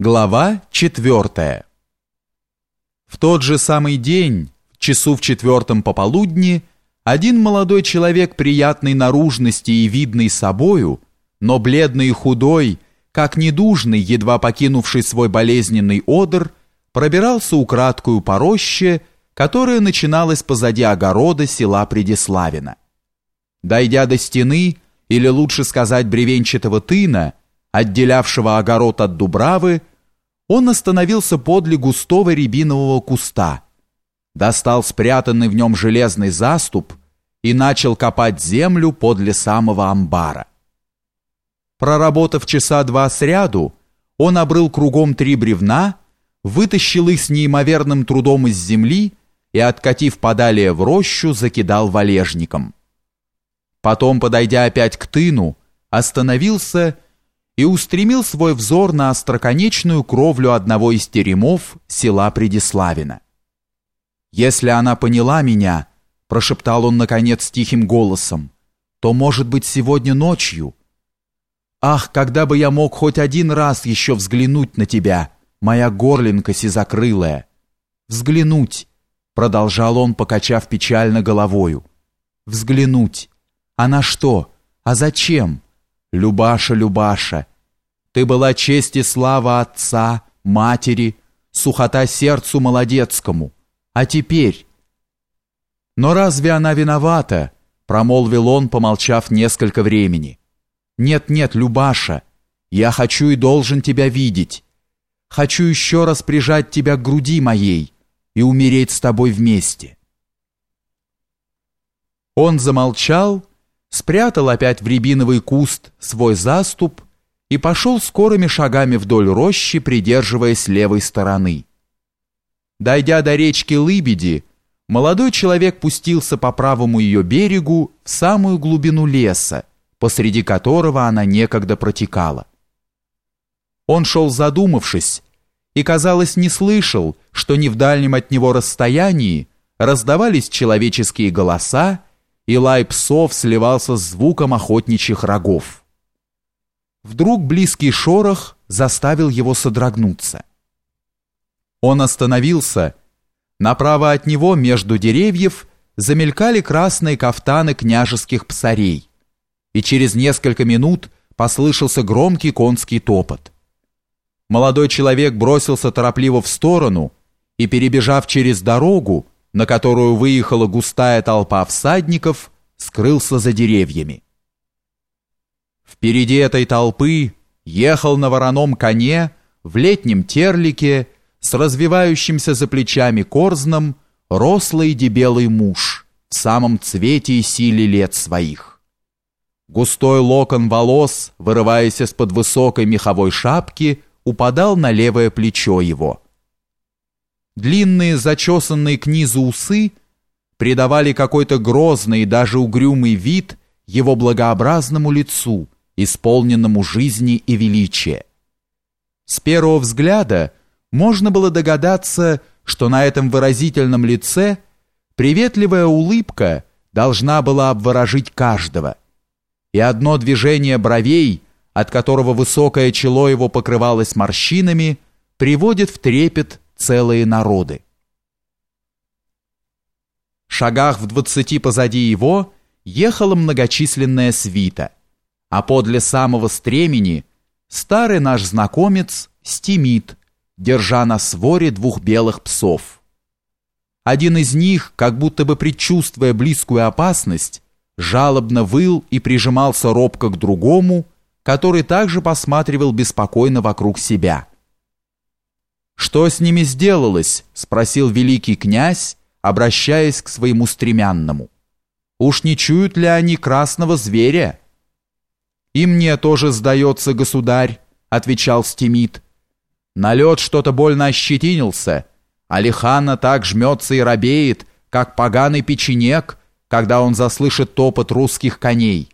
Глава 4. В тот же самый день, часу в четвертом пополудни, один молодой человек приятной наружности и видный собою, но бледный и худой, как недужный, едва покинувший свой болезненный одр, пробирался украдкую по роще, которая начиналась позади огорода села Предиславина. Дойдя до стены, или лучше сказать бревенчатого тына, отделявшего огород от Дубравы, он остановился подле густого рябинового куста, достал спрятанный в нем железный заступ и начал копать землю подле самого амбара. Проработав часа два сряду, он обрыл кругом три бревна, вытащил их с неимоверным трудом из земли и, откатив подалее в рощу, закидал валежником. Потом, подойдя опять к тыну, остановился и устремил свой взор на остроконечную кровлю одного из теремов села Предиславина. «Если она поняла меня», — прошептал он, наконец, тихим голосом, «то, может быть, сегодня ночью». «Ах, когда бы я мог хоть один раз еще взглянуть на тебя, моя горлинка сизокрылая!» «Взглянуть», — продолжал он, покачав печально головою. «Взглянуть. А на что? А зачем?» Любаша, Любаша, ты была честь и слава отца, матери, сухота сердцу молодецкому. А теперь... Но разве она виновата? Промолвил он, помолчав несколько времени. Нет-нет, Любаша, я хочу и должен тебя видеть. Хочу еще раз прижать тебя к груди моей и умереть с тобой вместе. Он замолчал, спрятал опять в рябиновый куст свой заступ и пошел скорыми шагами вдоль рощи, придерживаясь левой стороны. Дойдя до речки Лыбеди, молодой человек пустился по правому ее берегу в самую глубину леса, посреди которого она некогда протекала. Он шел задумавшись, и, казалось, не слышал, что не в дальнем от него расстоянии раздавались человеческие голоса, и лай псов сливался с звуком охотничьих рогов. Вдруг близкий шорох заставил его содрогнуться. Он остановился. Направо от него, между деревьев, замелькали красные кафтаны княжеских псарей, и через несколько минут послышался громкий конский топот. Молодой человек бросился торопливо в сторону и, перебежав через дорогу, на которую выехала густая толпа всадников, скрылся за деревьями. Впереди этой толпы ехал на вороном коне в летнем терлике с развивающимся за плечами корзном рослый дебелый муж в самом цвете и силе лет своих. Густой локон волос, вырываясь из-под высокой меховой шапки, упадал на левое плечо его – Длинные зачесанные к низу усы придавали какой-то грозный и даже угрюмый вид его благообразному лицу, исполненному жизни и величия. С первого взгляда можно было догадаться, что на этом выразительном лице приветливая улыбка должна была обворожить каждого, и одно движение бровей, от которого высокое чело его покрывалось морщинами, приводит в трепет целые народы. В шагах в двадцати позади его ехала многочисленная свита, а подле самого стремени старый наш знакомец Стимит, держа на своре двух белых псов. Один из них, как будто бы предчувствуя близкую опасность, жалобно выл и прижимался робко к другому, который также посматривал беспокойно вокруг себя. «Что с ними сделалось?» — спросил великий князь, обращаясь к своему стремянному. «Уж не чуют ли они красного зверя?» «И мне тоже сдается, государь», — отвечал Стимит. «Налет что-то больно ощетинился, а Лихана так жмется и робеет, как поганый печенек, когда он заслышит топот русских коней».